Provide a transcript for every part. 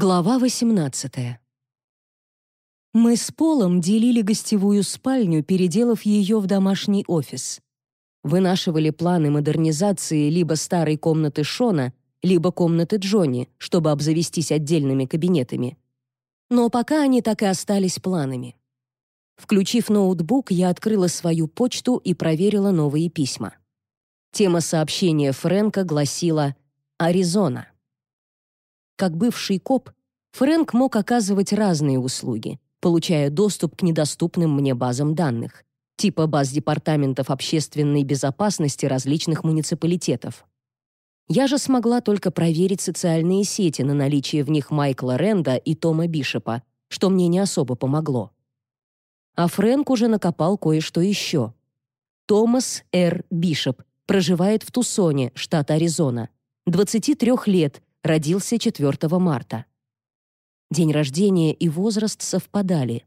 Глава 18. Мы с Полом делили гостевую спальню, переделав ее в домашний офис. Вынашивали планы модернизации либо старой комнаты Шона, либо комнаты Джонни, чтобы обзавестись отдельными кабинетами. Но пока они так и остались планами. Включив ноутбук, я открыла свою почту и проверила новые письма. Тема сообщения Фрэнка гласила «Аризона». Как бывший коп, Фрэнк мог оказывать разные услуги, получая доступ к недоступным мне базам данных, типа баз департаментов общественной безопасности различных муниципалитетов. Я же смогла только проверить социальные сети на наличие в них Майкла Ренда и Тома Бишопа, что мне не особо помогло. А Фрэнк уже накопал кое-что еще. Томас Р. Бишоп проживает в Тусоне, штат Аризона. 23 лет, родился 4 марта. День рождения и возраст совпадали.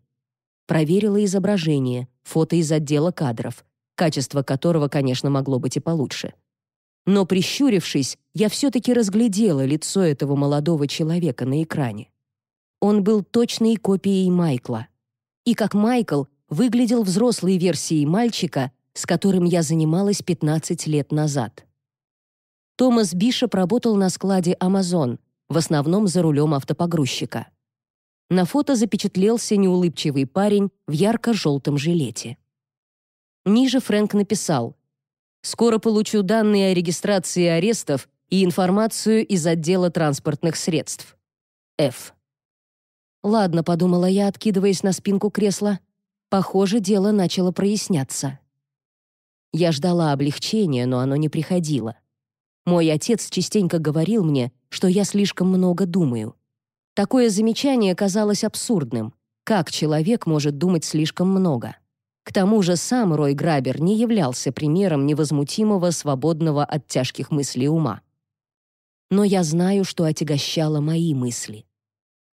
Проверила изображение, фото из отдела кадров, качество которого, конечно, могло быть и получше. Но прищурившись, я все-таки разглядела лицо этого молодого человека на экране. Он был точной копией Майкла. И как Майкл выглядел взрослой версией мальчика, с которым я занималась 15 лет назад. Томас Бишоп работал на складе Amazon, в основном за рулем автопогрузчика. На фото запечатлелся неулыбчивый парень в ярко-желтом жилете. Ниже Фрэнк написал «Скоро получу данные о регистрации арестов и информацию из отдела транспортных средств. Ф». «Ладно», — подумала я, откидываясь на спинку кресла. «Похоже, дело начало проясняться». Я ждала облегчения, но оно не приходило. Мой отец частенько говорил мне, что я слишком много думаю. Такое замечание казалось абсурдным. Как человек может думать слишком много? К тому же сам Рой Грабер не являлся примером невозмутимого, свободного от тяжких мыслей ума. Но я знаю, что отягощало мои мысли.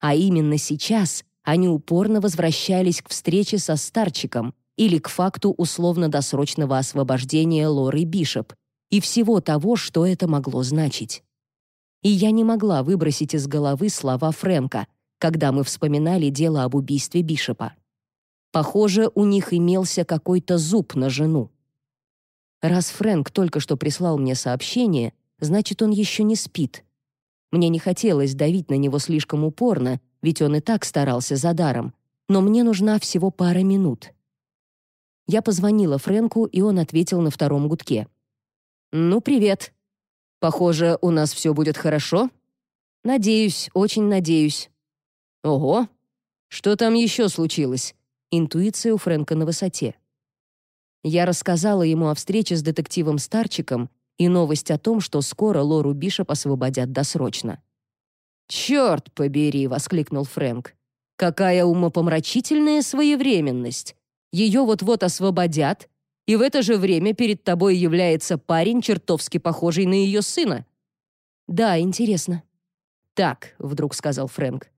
А именно сейчас они упорно возвращались к встрече со старчиком или к факту условно-досрочного освобождения Лоры Бишоп, и всего того, что это могло значить. И я не могла выбросить из головы слова Фрэнка, когда мы вспоминали дело об убийстве Бишопа. Похоже, у них имелся какой-то зуб на жену. Раз Фрэнк только что прислал мне сообщение, значит, он еще не спит. Мне не хотелось давить на него слишком упорно, ведь он и так старался за даром, но мне нужна всего пара минут. Я позвонила Фрэнку, и он ответил на втором гудке. «Ну, привет. Похоже, у нас все будет хорошо?» «Надеюсь, очень надеюсь». «Ого! Что там еще случилось?» Интуиция у Фрэнка на высоте. Я рассказала ему о встрече с детективом Старчиком и новость о том, что скоро Лору Бишоп освободят досрочно. «Черт побери!» — воскликнул Фрэнк. «Какая умопомрачительная своевременность! Ее вот-вот освободят, и в это же время перед тобой является парень, чертовски похожий на ее сына. Да, интересно. Так, вдруг сказал Фрэнк.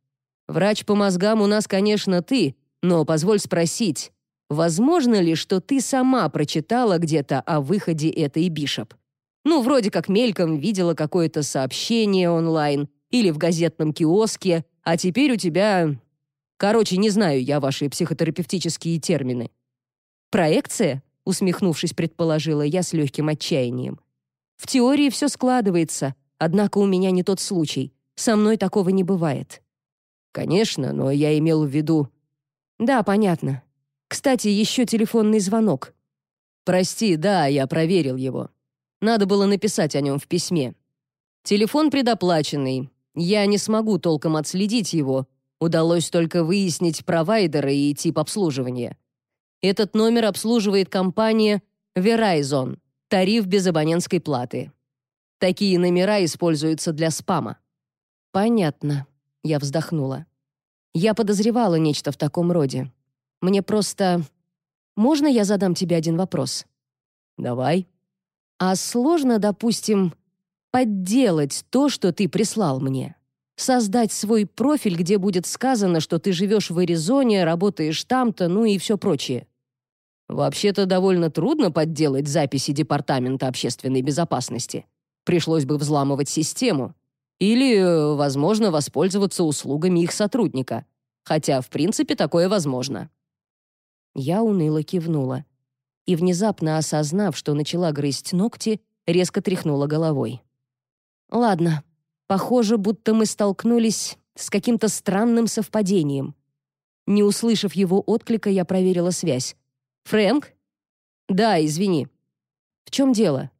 Врач по мозгам у нас, конечно, ты, но позволь спросить, возможно ли, что ты сама прочитала где-то о выходе этой Бишоп? Ну, вроде как мельком видела какое-то сообщение онлайн или в газетном киоске, а теперь у тебя... Короче, не знаю я ваши психотерапевтические термины. Проекция? Усмехнувшись, предположила я с легким отчаянием. В теории все складывается, однако у меня не тот случай. Со мной такого не бывает. Конечно, но я имел в виду... Да, понятно. Кстати, еще телефонный звонок. Прости, да, я проверил его. Надо было написать о нем в письме. Телефон предоплаченный. Я не смогу толком отследить его. Удалось только выяснить провайдера и тип обслуживания. Этот номер обслуживает компания Verizon, тариф без абонентской платы. Такие номера используются для спама. Понятно, я вздохнула. Я подозревала нечто в таком роде. Мне просто Можно я задам тебе один вопрос? Давай. А сложно, допустим, подделать то, что ты прислал мне? Создать свой профиль, где будет сказано, что ты живешь в Аризоне, работаешь там-то, ну и все прочее. Вообще-то довольно трудно подделать записи Департамента общественной безопасности. Пришлось бы взламывать систему. Или, возможно, воспользоваться услугами их сотрудника. Хотя, в принципе, такое возможно. Я уныло кивнула. И, внезапно осознав, что начала грызть ногти, резко тряхнула головой. «Ладно, похоже, будто мы столкнулись с каким-то странным совпадением. Не услышав его отклика, я проверила связь. «Фрэнк?» «Да, извини». «В чем дело?»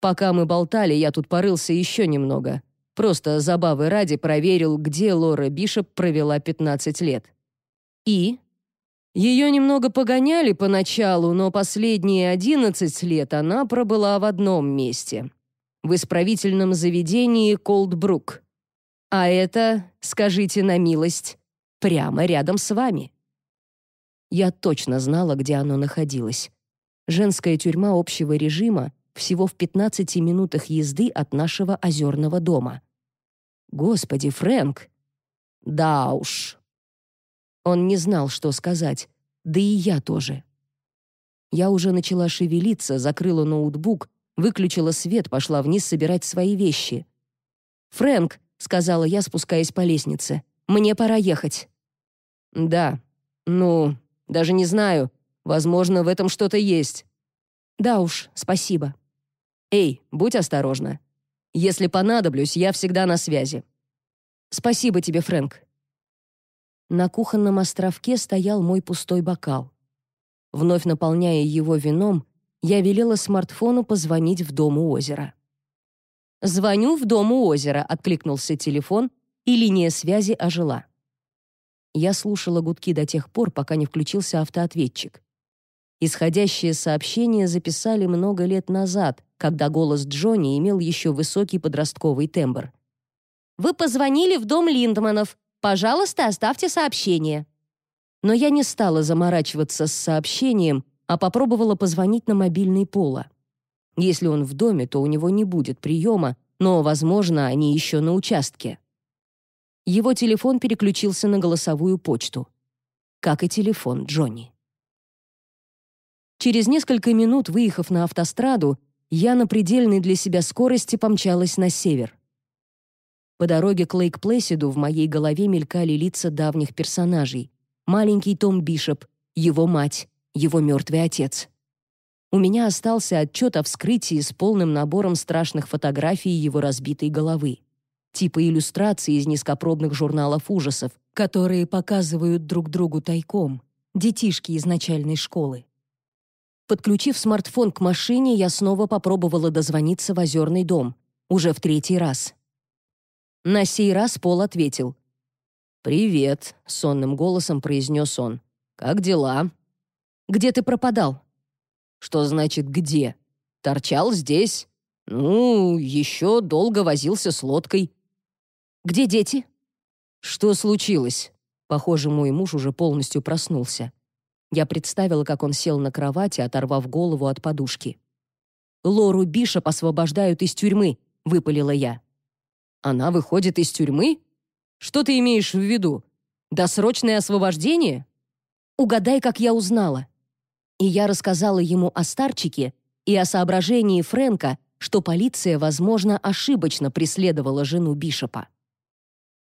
«Пока мы болтали, я тут порылся еще немного. Просто забавы ради проверил, где Лора Бишоп провела 15 лет». «И?» Ее немного погоняли поначалу, но последние 11 лет она пробыла в одном месте. В исправительном заведении Колдбрук. А это, скажите на милость, прямо рядом с вами. Я точно знала, где оно находилось. Женская тюрьма общего режима всего в 15 минутах езды от нашего озерного дома. Господи, Фрэнк! Да уж. Он не знал, что сказать, да и я тоже. Я уже начала шевелиться, закрыла ноутбук, выключила свет, пошла вниз собирать свои вещи. «Фрэнк», — сказала я, спускаясь по лестнице. «Мне пора ехать». «Да. Ну, даже не знаю. Возможно, в этом что-то есть». «Да уж, спасибо». «Эй, будь осторожна. Если понадоблюсь, я всегда на связи». «Спасибо тебе, Фрэнк». На кухонном островке стоял мой пустой бокал. Вновь наполняя его вином, я велела смартфону позвонить в дом у озера. «Звоню в дом у озера», — откликнулся телефон, и линия связи ожила. Я слушала гудки до тех пор, пока не включился автоответчик. Исходящее сообщение записали много лет назад, когда голос Джонни имел еще высокий подростковый тембр. «Вы позвонили в дом Линдманов. Пожалуйста, оставьте сообщение». Но я не стала заморачиваться с сообщением, а попробовала позвонить на мобильный Пола. Если он в доме, то у него не будет приема, но, возможно, они еще на участке. Его телефон переключился на голосовую почту. Как и телефон Джонни. Через несколько минут, выехав на автостраду, я на предельной для себя скорости помчалась на север. По дороге к Лейк-Плэсиду в моей голове мелькали лица давних персонажей. Маленький Том Бишоп, его мать, его мертвый отец. У меня остался отчет о вскрытии с полным набором страшных фотографий его разбитой головы. Типа иллюстраций из низкопробных журналов ужасов, которые показывают друг другу тайком. Детишки из начальной школы. Подключив смартфон к машине, я снова попробовала дозвониться в озерный дом. Уже в третий раз. На сей раз Пол ответил. «Привет», — сонным голосом произнес он. «Как дела?» «Где ты пропадал?» Что значит «где»? Торчал здесь. Ну, еще долго возился с лодкой. Где дети? Что случилось? Похоже, мой муж уже полностью проснулся. Я представила, как он сел на кровати, оторвав голову от подушки. «Лору Бишоп освобождают из тюрьмы», — выпалила я. «Она выходит из тюрьмы? Что ты имеешь в виду? Досрочное освобождение?» «Угадай, как я узнала. И я рассказала ему о старчике и о соображении Фрэнка, что полиция, возможно, ошибочно преследовала жену Бишопа.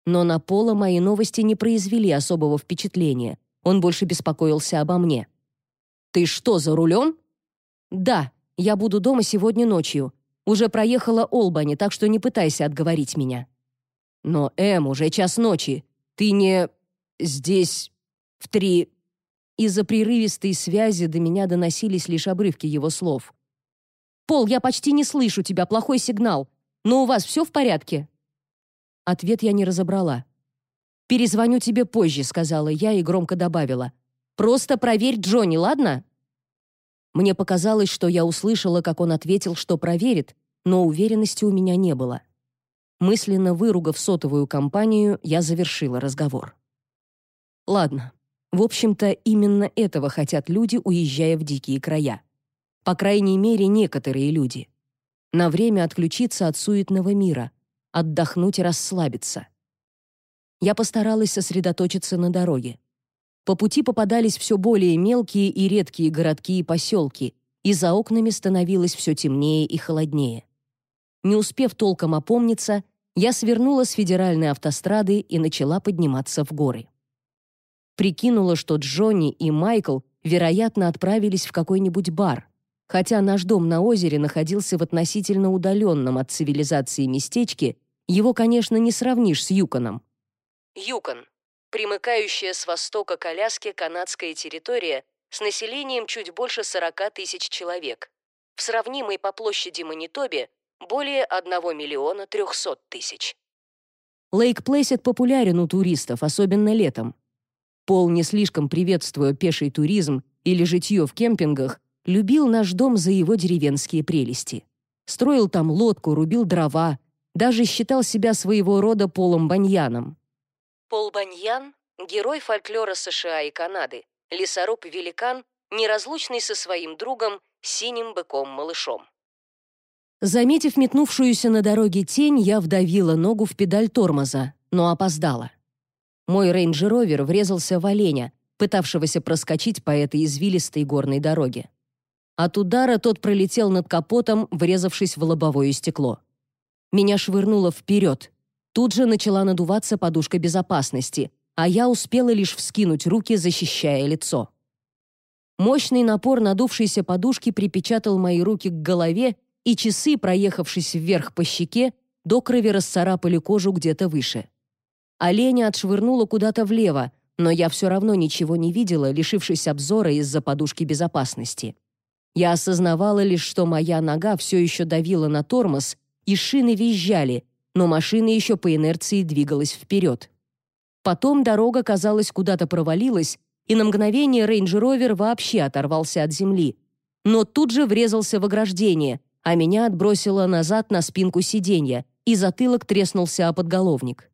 Но на Пола мои новости не произвели особого впечатления. Он больше беспокоился обо мне. «Ты что, за рулем?» «Да, я буду дома сегодня ночью. Уже проехала Олбани, так что не пытайся отговорить меня». «Но, Эм, уже час ночи. Ты не... здесь... в три... Из-за прерывистой связи до меня доносились лишь обрывки его слов. «Пол, я почти не слышу тебя, плохой сигнал. Но у вас все в порядке?» Ответ я не разобрала. «Перезвоню тебе позже», — сказала я и громко добавила. «Просто проверь Джонни, ладно?» Мне показалось, что я услышала, как он ответил, что проверит, но уверенности у меня не было. Мысленно выругав сотовую компанию, я завершила разговор. «Ладно, в общем-то, именно этого хотят люди, уезжая в дикие края. По крайней мере, некоторые люди. На время отключиться от суетного мира, отдохнуть и расслабиться. Я постаралась сосредоточиться на дороге. По пути попадались все более мелкие и редкие городки и поселки, и за окнами становилось все темнее и холоднее. Не успев толком опомниться, я свернула с федеральной автострады и начала подниматься в горы. Прикинула, что Джонни и Майкл, вероятно, отправились в какой-нибудь бар, хотя наш дом на озере находился в относительно удаленном от цивилизации местечке, его, конечно, не сравнишь с Юконом. Юкон — примыкающая с востока к Аляске канадская территория с населением чуть больше 40 тысяч человек, в сравнимой по площади Манитобе более 1 миллиона 300 тысяч. Лейк Плейсет популярен у туристов, особенно летом. Пол, не слишком приветствуя пеший туризм или житье в кемпингах, любил наш дом за его деревенские прелести. Строил там лодку, рубил дрова, даже считал себя своего рода Полом Баньяном. Пол Баньян — герой фольклора США и Канады, лесоруб-великан, неразлучный со своим другом, синим быком-малышом. Заметив метнувшуюся на дороге тень, я вдавила ногу в педаль тормоза, но опоздала. Мой рейндж-ровер врезался в оленя, пытавшегося проскочить по этой извилистой горной дороге. От удара тот пролетел над капотом, врезавшись в лобовое стекло. Меня швырнуло вперед. Тут же начала надуваться подушка безопасности, а я успела лишь вскинуть руки, защищая лицо. Мощный напор надувшейся подушки припечатал мои руки к голове, и часы, проехавшись вверх по щеке, до крови расцарапали кожу где-то выше. Оленя отшвырнула куда-то влево, но я все равно ничего не видела, лишившись обзора из-за подушки безопасности. Я осознавала лишь, что моя нога все еще давила на тормоз, и шины визжали, но машина еще по инерции двигалась вперед. Потом дорога, казалось, куда-то провалилась, и на мгновение рейндж-ровер вообще оторвался от земли. Но тут же врезался в ограждение, а меня отбросило назад на спинку сиденья, и затылок треснулся о подголовник.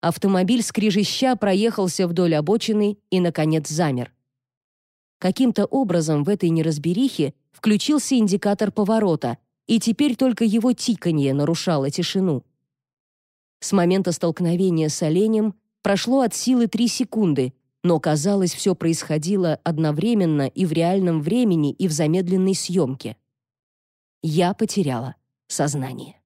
Автомобиль скрежеща проехался вдоль обочины и, наконец, замер. Каким-то образом в этой неразберихе включился индикатор поворота, и теперь только его тиканье нарушало тишину. С момента столкновения с оленем прошло от силы три секунды, но, казалось, все происходило одновременно и в реальном времени, и в замедленной съемке я потеряла сознание.